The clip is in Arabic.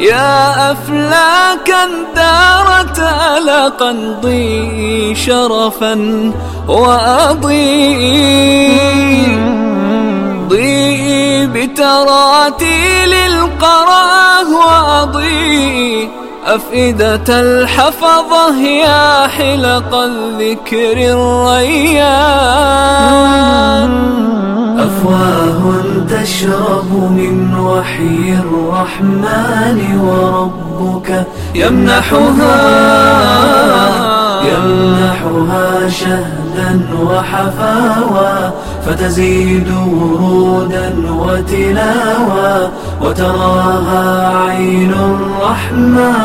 يا أفلاكا دارت ألقا ضي شرفا وأضيء. ضيء بتراتيل القراه وأضيء. أفئدة الحفظة يا حلق الذكر الريان. أفواه. تشرب من وحي الرحمن وربك يمنحها يمنحها شهدا وحفاوى فتزيد ورودا وتلاوى وتراها عين الرحمن.